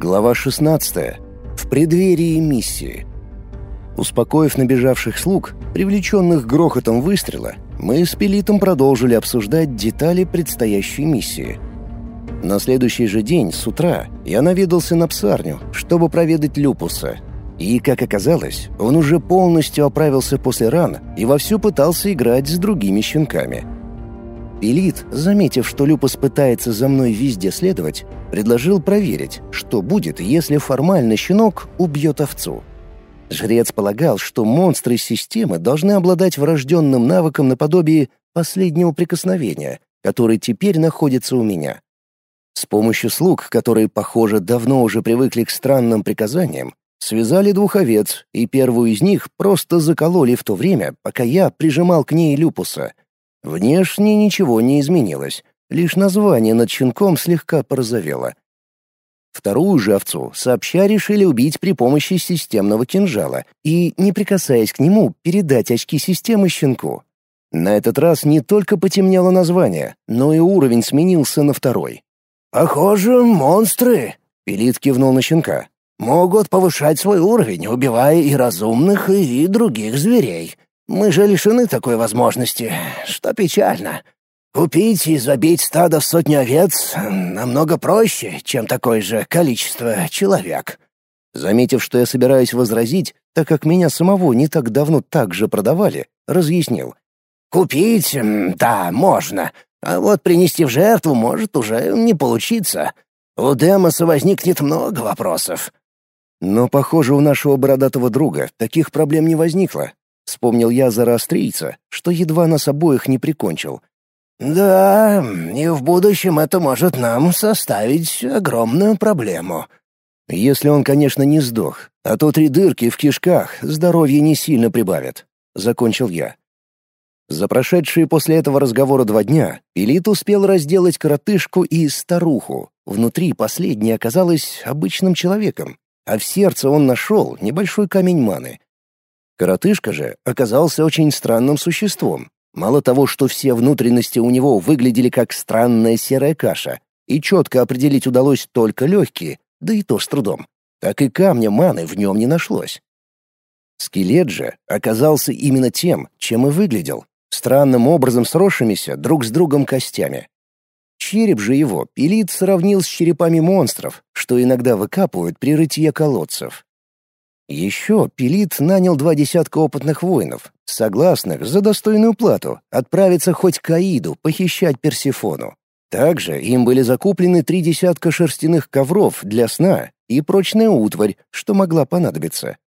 Глава 16. В преддверии миссии. Успокоив набежавших слуг, привлеченных грохотом выстрела, мы с Пелитом продолжили обсуждать детали предстоящей миссии. На следующий же день, с утра, я наведался на псарню, чтобы проведать Люпуса. И, как оказалось, он уже полностью оправился после ран и вовсю пытался играть с другими щенками — Пелит, заметив, что Люпус пытается за мной везде следовать, предложил проверить, что будет, если формально щенок убьет овцу. Жрец полагал, что монстры системы должны обладать врожденным навыком наподобие последнего прикосновения, который теперь находится у меня. С помощью слуг, которые, похоже, давно уже привыкли к странным приказаниям, связали двух овец, и первую из них просто закололи в то время, пока я прижимал к ней люпуса — Внешне ничего не изменилось, лишь название над щенком слегка порозовело. Вторую же овцу сообща решили убить при помощи системного кинжала и, не прикасаясь к нему, передать очки системы щенку. На этот раз не только потемнело название, но и уровень сменился на второй. «Похоже, монстры», — Пелит кивнул на щенка, — «могут повышать свой уровень, убивая и разумных, и других зверей. Мы же лишены такой возможности, что печально. Купить и забить стадо в сотню овец намного проще, чем такое же количество человек». Заметив, что я собираюсь возразить, так как меня самого не так давно так же продавали, разъяснил. «Купить, да, можно, а вот принести в жертву может уже не получиться. У Демоса возникнет много вопросов». Но, похоже, у нашего бородатого друга таких проблем не возникло. Вспомнил я зороастрийца, что едва нас обоих не прикончил. «Да, и в будущем это может нам составить огромную проблему». «Если он, конечно, не сдох, а то три дырки в кишках здоровье не сильно прибавят», — закончил я. За прошедшие после этого разговора два дня Пелит успел разделать коротышку и старуху. Внутри последняя оказалась обычным человеком, а в сердце он нашел небольшой камень маны — Коротышка же оказался очень странным существом. Мало того, что все внутренности у него выглядели как странная серая каша, и четко определить удалось только легкие, да и то с трудом, так и камня маны в нем не нашлось. Скелет же оказался именно тем, чем и выглядел, странным образом сросшимися друг с другом костями. Череп же его Пилит сравнил с черепами монстров, что иногда выкапывают при рытье колодцев. Еще Пелит нанял два десятка опытных воинов, согласных за достойную плату отправиться хоть к Аиду похищать Персифону. Также им были закуплены три десятка шерстяных ковров для сна и прочная утварь, что могла понадобиться.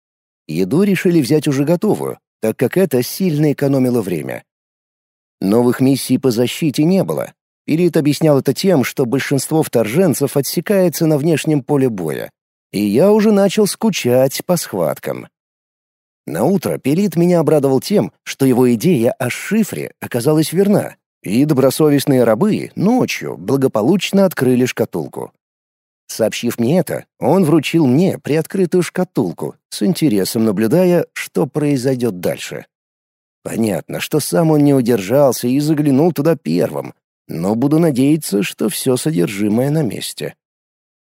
Еду решили взять уже готовую, так как это сильно экономило время. Новых миссий по защите не было. Пелит объяснял это тем, что большинство вторженцев отсекается на внешнем поле боя, и я уже начал скучать по схваткам. На утро Пелит меня обрадовал тем, что его идея о шифре оказалась верна, и добросовестные рабы ночью благополучно открыли шкатулку. Сообщив мне это, он вручил мне приоткрытую шкатулку, с интересом наблюдая, что произойдет дальше. Понятно, что сам он не удержался и заглянул туда первым, но буду надеяться, что все содержимое на месте.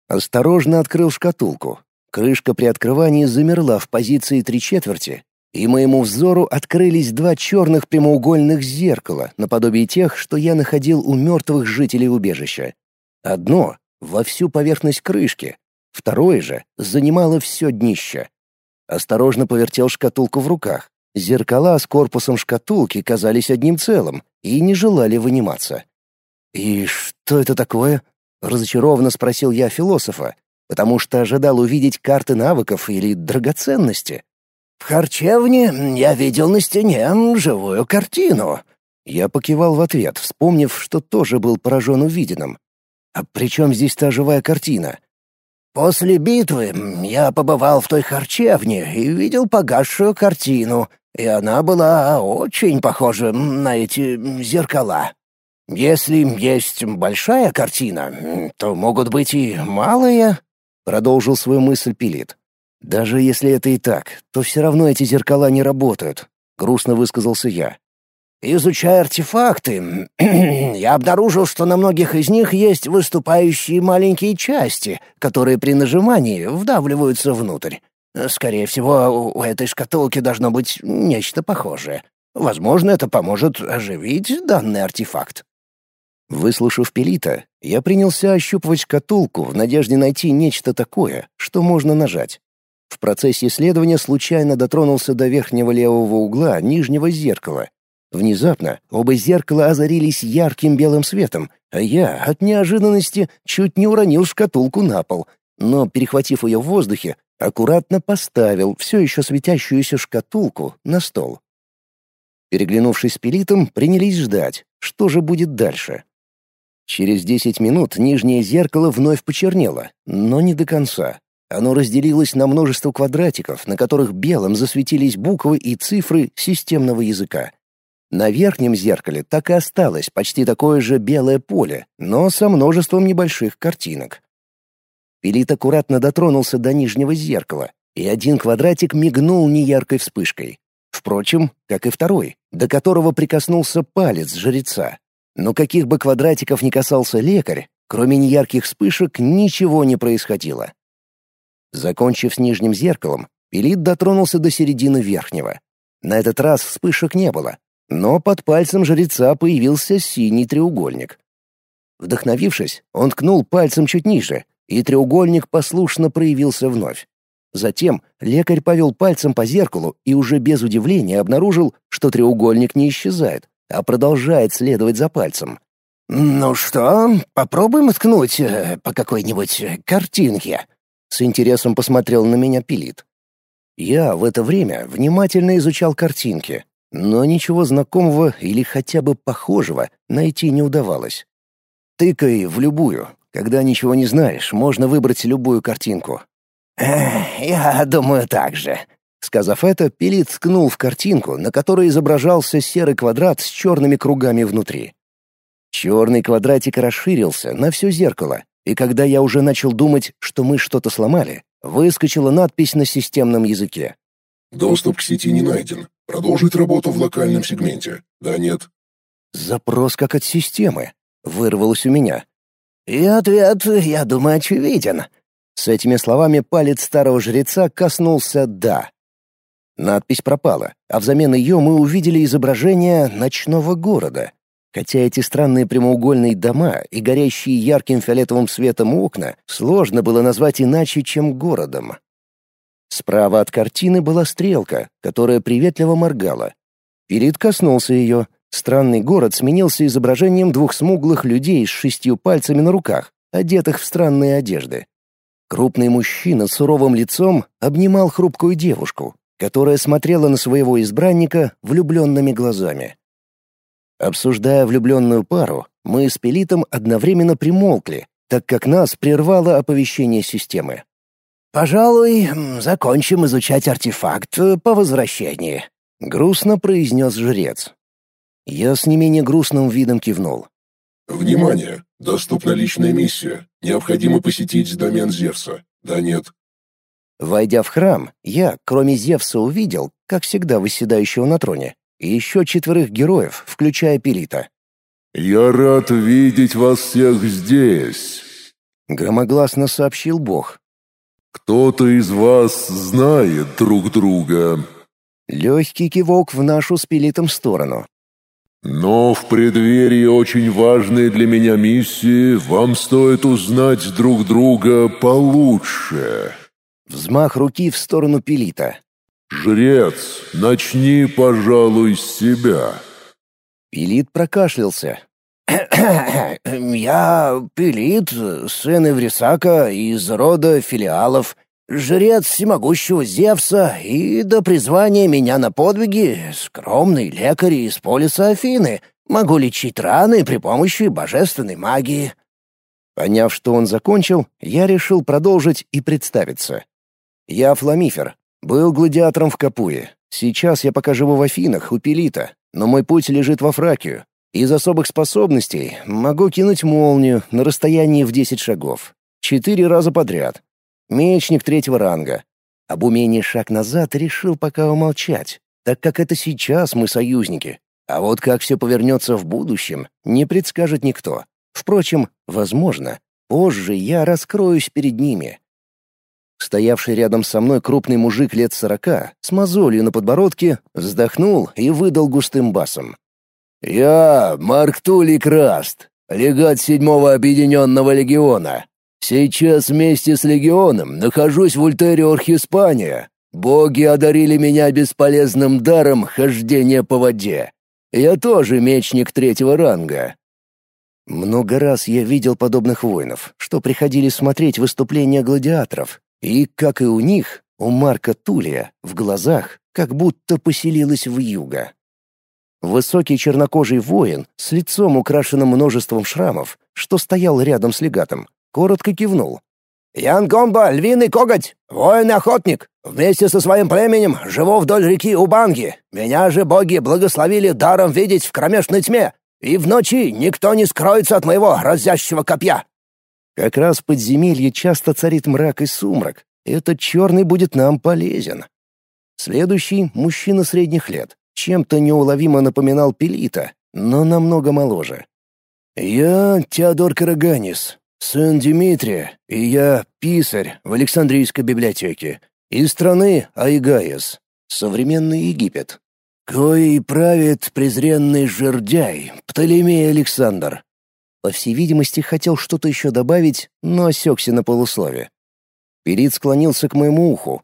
Осторожно открыл шкатулку. Крышка при открывании замерла в позиции три четверти, и моему взору открылись два черных прямоугольных зеркала, наподобие тех, что я находил у мертвых жителей убежища. Одно — во всю поверхность крышки, второе же занимало все днище. Осторожно повертел шкатулку в руках. Зеркала с корпусом шкатулки казались одним целым и не желали выниматься. «И что это такое?» Разочарованно спросил я философа, потому что ожидал увидеть карты навыков или драгоценности. «В харчевне я видел на стене живую картину». Я покивал в ответ, вспомнив, что тоже был поражен увиденным. «А при чем здесь та живая картина?» «После битвы я побывал в той харчевне и видел погасшую картину, и она была очень похожа на эти зеркала». Если есть большая картина, то могут быть и малые, продолжил свою мысль Пилит. Даже если это и так, то все равно эти зеркала не работают, грустно высказался я. Изучая артефакты, я обнаружил, что на многих из них есть выступающие маленькие части, которые при нажимании вдавливаются внутрь. Скорее всего, у этой шкатулки должно быть нечто похожее. Возможно, это поможет оживить данный артефакт. Выслушав Пелита, я принялся ощупывать шкатулку в надежде найти нечто такое, что можно нажать. В процессе исследования случайно дотронулся до верхнего левого угла нижнего зеркала Внезапно оба зеркала озарились ярким белым светом, а я от неожиданности чуть не уронил шкатулку на пол, но, перехватив ее в воздухе, аккуратно поставил все еще светящуюся шкатулку на стол. Переглянувшись с Пелитом, принялись ждать, что же будет дальше. Через десять минут нижнее зеркало вновь почернело, но не до конца. Оно разделилось на множество квадратиков, на которых белым засветились буквы и цифры системного языка. На верхнем зеркале так и осталось почти такое же белое поле, но со множеством небольших картинок. Пилит аккуратно дотронулся до нижнего зеркала, и один квадратик мигнул неяркой вспышкой. Впрочем, как и второй, до которого прикоснулся палец жреца. Но каких бы квадратиков ни касался лекарь, кроме неярких вспышек ничего не происходило. Закончив с нижним зеркалом, Пилит дотронулся до середины верхнего. На этот раз вспышек не было, но под пальцем жреца появился синий треугольник. Вдохновившись, он ткнул пальцем чуть ниже, и треугольник послушно проявился вновь. Затем лекарь повел пальцем по зеркалу и уже без удивления обнаружил, что треугольник не исчезает, а продолжает следовать за пальцем. «Ну что, попробуем ткнуть э, по какой-нибудь картинке?» С интересом посмотрел на меня Пилит. Я в это время внимательно изучал картинки, но ничего знакомого или хотя бы похожего найти не удавалось. Тыкай в любую. Когда ничего не знаешь, можно выбрать любую картинку. «Я думаю так же». Сказав это, Пилит ткнул в картинку, на которой изображался серый квадрат с черными кругами внутри. Черный квадратик расширился на все зеркало, и когда я уже начал думать, что мы что-то сломали, выскочила надпись на системном языке. «Доступ к сети не найден. Продолжить работу в локальном сегменте. Да, нет. Запрос как от системы. Вырвалось у меня. И ответ, я думаю, очевиден. С этими словами палец старого жреца коснулся «да». Надпись пропала, а взамен ее мы увидели изображение ночного города. Хотя эти странные прямоугольные дома и горящие ярким фиолетовым светом окна сложно было назвать иначе, чем городом. Справа от картины была стрелка, которая приветливо моргала. Перед коснулся ее. Странный город сменился изображением двух смуглых людей с шестью пальцами на руках, одетых в странные одежды. Крупный мужчина с суровым лицом обнимал хрупкую девушку, которая смотрела на своего избранника влюбленными глазами. Обсуждая влюбленную пару, мы с Пелитом одновременно примолкли, так как нас прервало оповещение системы. «Пожалуй, закончим изучать артефакт э, по возвращении», — грустно произнес жрец. Я с не менее грустным видом кивнул. «Внимание! Доступна личная миссия. Необходимо посетить домен Зевса. Да нет?» Войдя в храм, я, кроме Зевса, увидел, как всегда восседающего на троне, и еще четверых героев, включая Пелита. «Я рад видеть вас всех здесь», — громогласно сообщил Бог, «Кто-то из вас знает друг друга». Легкий кивок в нашу с Пилитом сторону. «Но в преддверии очень важной для меня миссии вам стоит узнать друг друга получше». Взмах руки в сторону Пилита. «Жрец, начни, пожалуй, с себя». Пилит прокашлялся, «Я Пелит, сын Эврисака из рода филиалов, жрец всемогущего Зевса, и до призвания меня на подвиги скромный лекарь из полиса Афины, могу лечить раны при помощи божественной магии». Поняв, что он закончил, я решил продолжить и представиться. Я Фламифер, был гладиатором в Капуе. Сейчас я пока живу в Афинах, у Пелита, но мой путь лежит во Фракию, из особых способностей могу кинуть молнию на расстоянии в 10 шагов. Четыре раза подряд. Мечник третьего ранга. Об умении шаг назад решил пока умолчать, так как это сейчас мы союзники. А вот как все повернется в будущем, не предскажет никто. Впрочем, возможно, позже я раскроюсь перед ними. Стоявший рядом со мной крупный мужик лет сорока, с мозолью на подбородке, вздохнул и выдал густым басом. «Я Марк Тулей Краст, легат седьмого объединенного легиона. Сейчас вместе с легионом нахожусь в Ультериор Хиспания. Боги одарили меня бесполезным даром хождения по воде. Я тоже мечник третьего ранга. Много раз я видел подобных воинов, что приходили смотреть выступления гладиаторов, и, как и у них, у Марка Тулия в глазах как будто поселилась в юга. Высокий чернокожий воин с лицом, украшенным множеством шрамов, что стоял рядом с легатом, коротко кивнул. «Ян Гомба, львиный коготь, воин-охотник. Вместе со своим племенем живу вдоль реки Убанги. Меня же боги благословили даром видеть в кромешной тьме, и в ночи никто не скроется от моего разящего копья». Как раз в подземелье часто царит мрак и сумрак. Этот черный будет нам полезен. Следующий — мужчина средних лет. Чем-то неуловимо напоминал Пелита, но намного моложе. «Я Теодор Караганис, сын Дмитрия, и я писарь в Александрийской библиотеке, из страны Айгаес, современный Египет. Кой правит презренный жердяй, Птолемей Александр. По всей видимости, хотел что-то еще добавить, но осекся на полуслове. Перит склонился к моему уху.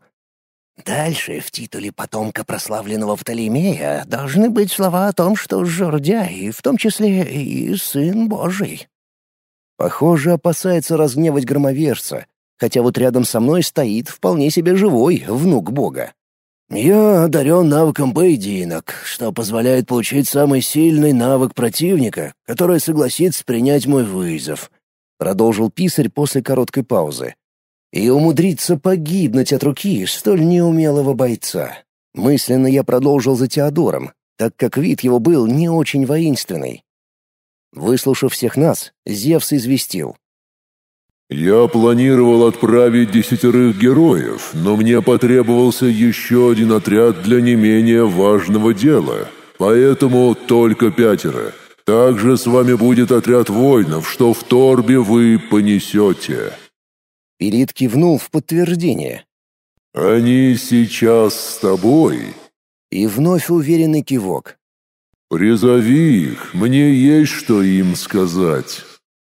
«Дальше в титуле потомка прославленного Птолемея должны быть слова о том, что жердяй, в том числе и сын Божий». Похоже, опасается разгневать громовержца, хотя вот рядом со мной стоит вполне себе живой внук бога. «Я одарен навыком поединок, что позволяет получить самый сильный навык противника, который согласится принять мой вызов», — продолжил писарь после короткой паузы. «И умудриться погибнуть от руки столь неумелого бойца». Мысленно я продолжил за Теодором, так как вид его был не очень воинственный. Выслушав всех нас, Зевс известил. «Я планировал отправить десятерых героев, но мне потребовался еще один отряд для не менее важного дела, поэтому только пятеро. Также с вами будет отряд воинов, что в торбе вы понесете». Перит кивнул в подтверждение. «Они сейчас с тобой?» И вновь уверенный кивок. «Призови их, мне есть что им сказать».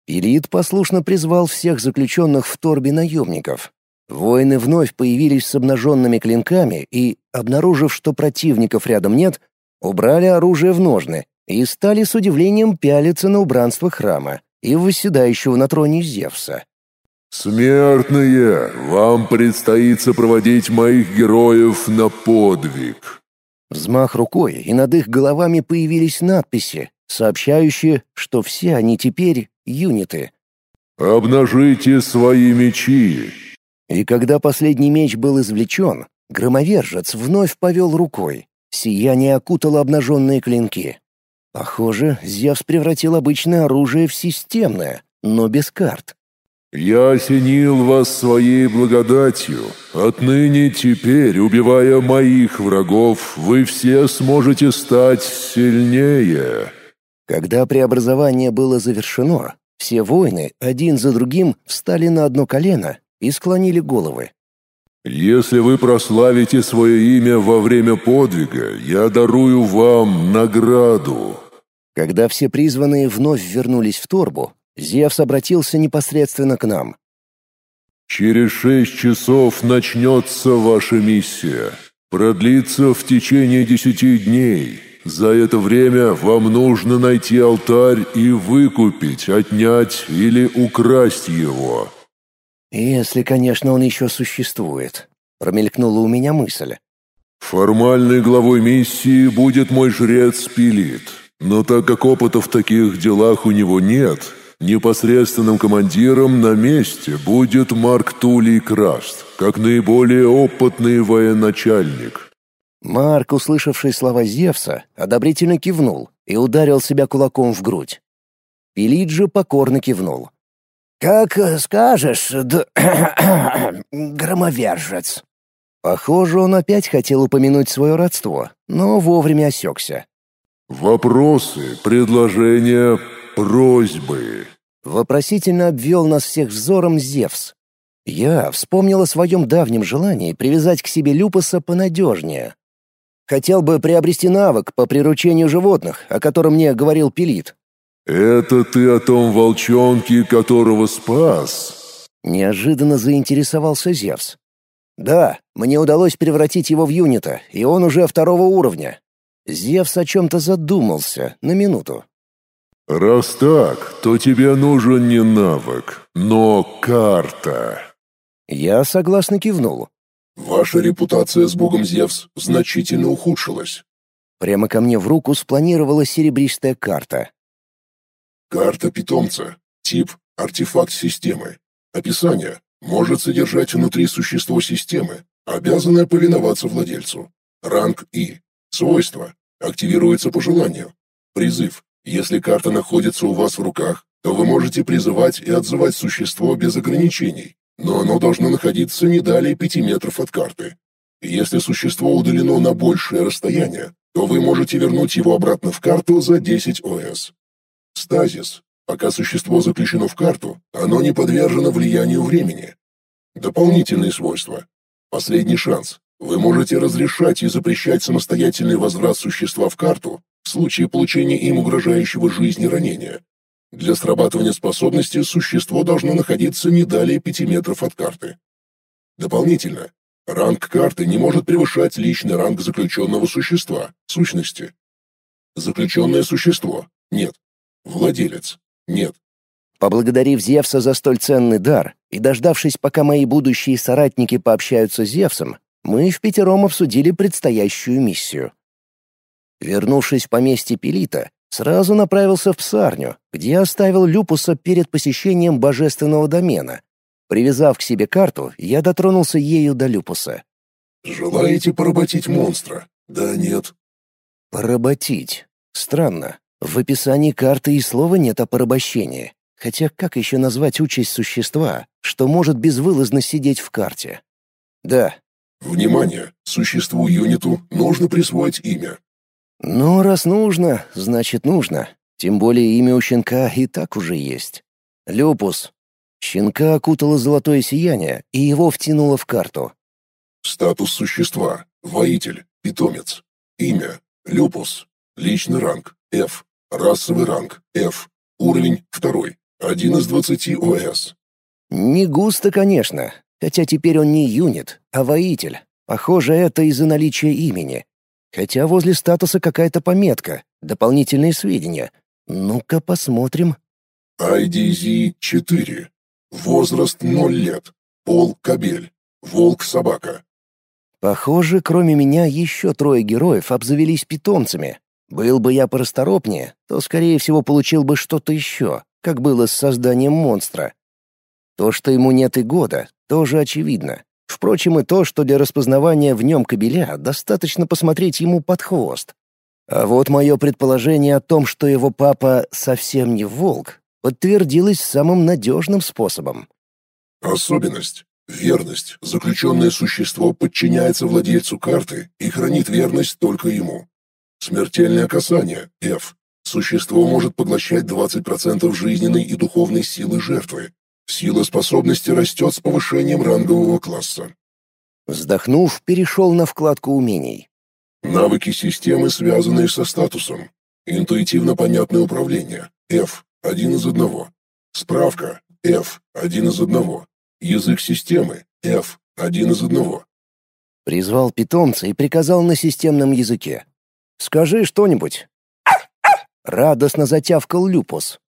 Ирид послушно призвал всех заключенных в торбе наемников. Воины вновь появились с обнаженными клинками и, обнаружив, что противников рядом нет, убрали оружие в ножны и стали с удивлением пялиться на убранство храма и восседающего на троне Зевса. «Смертные, вам предстоит сопроводить моих героев на подвиг». Взмах рукой, и над их головами появились надписи, сообщающие, что все они теперь юниты. «Обнажите свои мечи!» И когда последний меч был извлечен, громовержец вновь повел рукой. Сияние окутало обнаженные клинки. Похоже, Зевс превратил обычное оружие в системное, но без карт. «Я осенил вас своей благодатью. Отныне теперь, убивая моих врагов, вы все сможете стать сильнее». Когда преобразование было завершено, все воины один за другим встали на одно колено и склонили головы. «Если вы прославите свое имя во время подвига, я дарую вам награду». Когда все призванные вновь вернулись в торбу, Зевс обратился непосредственно к нам. «Через шесть часов начнется ваша миссия. Продлится в течение десяти дней. За это время вам нужно найти алтарь и выкупить, отнять или украсть его». «Если, конечно, он еще существует», — промелькнула у меня мысль. «Формальной главой миссии будет мой жрец Пилит, но так как опыта в таких делах у него нет, непосредственным командиром на месте будет Марк Тулей Краст, как наиболее опытный военачальник. Марк, услышавший слова Зевса, одобрительно кивнул и ударил себя кулаком в грудь. Пелиджи покорно кивнул. «Как скажешь, д... громовержец». Похоже, он опять хотел упомянуть свое родство, но вовремя осекся. Вопросы, предложения, просьбы. Вопросительно обвел нас всех взором Зевс. Я вспомнил о своем давнем желании привязать к себе Люпаса понадежнее. Хотел бы приобрести навык по приручению животных, о котором мне говорил Пелит. «Это ты о том волчонке, которого спас?» Неожиданно заинтересовался Зевс. «Да, мне удалось превратить его в юнита, и он уже второго уровня». Зевс о чем-то задумался на минуту. «Раз так, то тебе нужен не навык, но карта». Я согласно кивнул. «Ваша репутация с богом Зевс значительно ухудшилась». Прямо ко мне в руку спланировала серебристая карта. Карта питомца. Тип – артефакт системы. Описание. Может содержать внутри существо системы, обязанное повиноваться владельцу. Ранг И. Свойства. Активируется по желанию. Призыв. Если карта находится у вас в руках, то вы можете призывать и отзывать существо без ограничений, но оно должно находиться не далее 5 метров от карты. Если существо удалено на большее расстояние, то вы можете вернуть его обратно в карту за 10 ОС. Стазис. Пока существо заключено в карту, оно не подвержено влиянию времени. Дополнительные свойства. Последний шанс. Вы можете разрешать и запрещать самостоятельный возврат существа в карту в случае получения им угрожающего жизни ранения. Для срабатывания способности существо должно находиться не далее 5 метров от карты. Дополнительно, ранг карты не может превышать личный ранг заключенного существа, сущности. Заключенное существо – нет. Владелец – нет. Поблагодарив Зевса за столь ценный дар и дождавшись, пока мои будущие соратники пообщаются с Зевсом, мы в пятером обсудили предстоящую миссию. Вернувшись в поместье Пелита, сразу направился в псарню, где оставил Люпуса перед посещением божественного домена. Привязав к себе карту, я дотронулся ею до Люпуса. «Желаете поработить монстра? Да, нет?» «Поработить. Странно. В описании карты и слова нет о порабощении. Хотя как еще назвать участь существа, что может безвылазно сидеть в карте? Да. Внимание! Существу юниту нужно присвоить имя. Ну, раз нужно, значит нужно. Тем более имя у щенка и так уже есть. Люпус. Щенка окутало золотое сияние, и его втянуло в карту. Статус существа. Воитель. Питомец. Имя. Люпус. Личный ранг. F. Расовый ранг. F. Уровень второй. Один из двадцати ОС. Не густо, конечно, хотя теперь он не юнит, а воитель. Похоже, это из-за наличия имени. Хотя возле статуса какая-то пометка, дополнительные сведения. Ну-ка посмотрим. IDZ-4. Возраст 0 лет. Пол – кобель. Волк-собака. Похоже, кроме меня еще трое героев обзавелись питомцами. Был бы я порасторопнее, то, скорее всего, получил бы что-то еще, как было с созданием монстра. То, что ему нет и года, тоже очевидно. Впрочем, и то, что для распознавания в нем кобеля достаточно посмотреть ему под хвост. А вот мое предположение о том, что его папа совсем не волк, подтвердилось самым надежным способом. Особенность. Верность. Заключенное существо подчиняется владельцу карты и хранит верность только ему. Смертельное касание. F. Существо может поглощать 20% жизненной и духовной силы жертвы, Сила способности растет с повышением рангового класса. Вздохнув, перешел на вкладку умений. Навыки системы, связанные со статусом. Интуитивно понятное управление. F. Один из одного. Справка. F. Один из одного. Язык системы. F. Один из одного. Призвал питомца и приказал на системном языке. «Скажи что-нибудь». Радостно затявкал Люпус.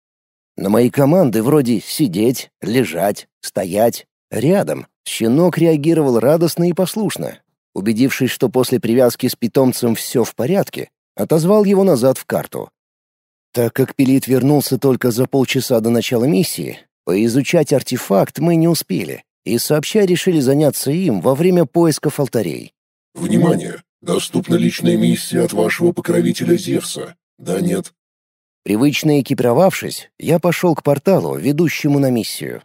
На мои команды вроде «сидеть», «лежать», «стоять» рядом щенок реагировал радостно и послушно. Убедившись, что после привязки с питомцем все в порядке, отозвал его назад в карту. Так как Пелит вернулся только за полчаса до начала миссии, поизучать артефакт мы не успели, и сообща решили заняться им во время поисков алтарей. «Внимание! Доступна личная миссия от вашего покровителя Зевса. Да, нет, Привычно экипировавшись, я пошел к порталу, ведущему на миссию.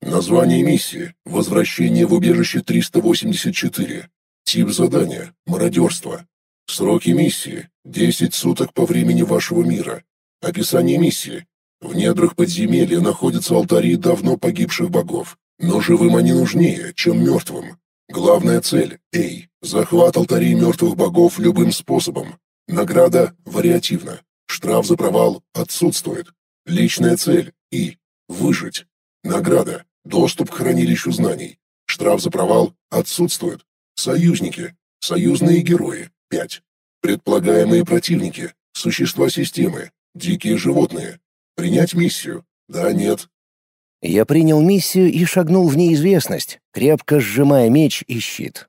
Название миссии – Возвращение в убежище 384. Тип задания – Мародерство. Сроки миссии — 10 суток по времени вашего мира. Описание миссии. В недрах подземелья находятся алтари давно погибших богов, но живым они нужнее, чем мертвым. Главная цель — Эй, захват алтарей мертвых богов любым способом. Награда вариативна. Штраф за провал отсутствует. Личная цель — И. Выжить. Награда — доступ к хранилищу знаний. Штраф за провал отсутствует. Союзники. Союзные герои — 5. Предполагаемые противники. Существа системы. Дикие животные. Принять миссию? Да, нет. Я принял миссию и шагнул в неизвестность, крепко сжимая меч и щит.